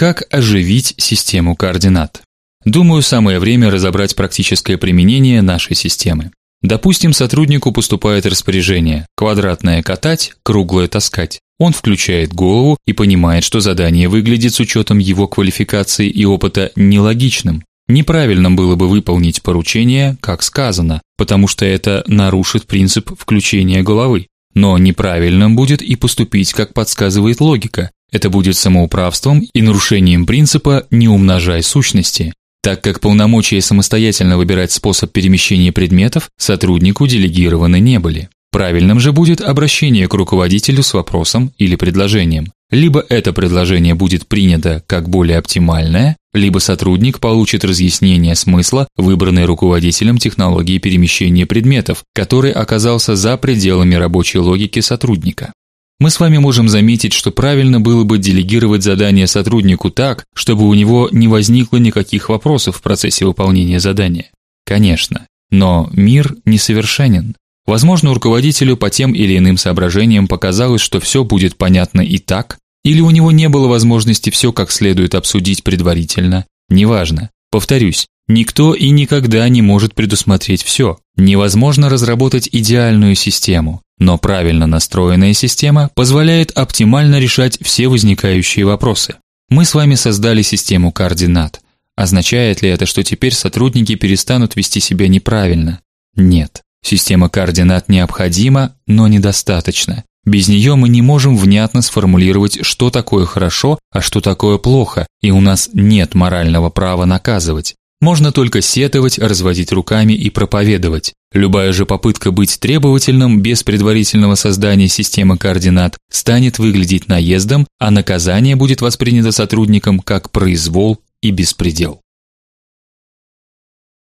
Как оживить систему координат? Думаю, самое время разобрать практическое применение нашей системы. Допустим, сотруднику поступает распоряжение: квадратное катать, круглое таскать. Он включает голову и понимает, что задание выглядит с учетом его квалификации и опыта нелогичным. Неправильным было бы выполнить поручение, как сказано, потому что это нарушит принцип включения головы. Но неправильным будет и поступить, как подсказывает логика. Это будет самоуправством и нарушением принципа не умножай сущности. Так как полномочия самостоятельно выбирать способ перемещения предметов сотруднику делегированы не были. Правильным же будет обращение к руководителю с вопросом или предложением. Либо это предложение будет принято как более оптимальное, либо сотрудник получит разъяснение смысла выбранной руководителем технологии перемещения предметов, который оказался за пределами рабочей логики сотрудника. Мы с вами можем заметить, что правильно было бы делегировать задание сотруднику так, чтобы у него не возникло никаких вопросов в процессе выполнения задания. Конечно, но мир несовершенен. Возможно, руководителю по тем или иным соображениям показалось, что все будет понятно и так, или у него не было возможности все как следует обсудить предварительно. Неважно. Повторюсь, никто и никогда не может предусмотреть все. Невозможно разработать идеальную систему, но правильно настроенная система позволяет оптимально решать все возникающие вопросы. Мы с вами создали систему координат. Означает ли это, что теперь сотрудники перестанут вести себя неправильно? Нет. Система координат необходима, но недостаточно. Без нее мы не можем внятно сформулировать, что такое хорошо, а что такое плохо, и у нас нет морального права наказывать. Можно только сетовать, разводить руками и проповедовать. Любая же попытка быть требовательным без предварительного создания системы координат станет выглядеть наездом, а наказание будет воспринято сотрудником как произвол и беспредел.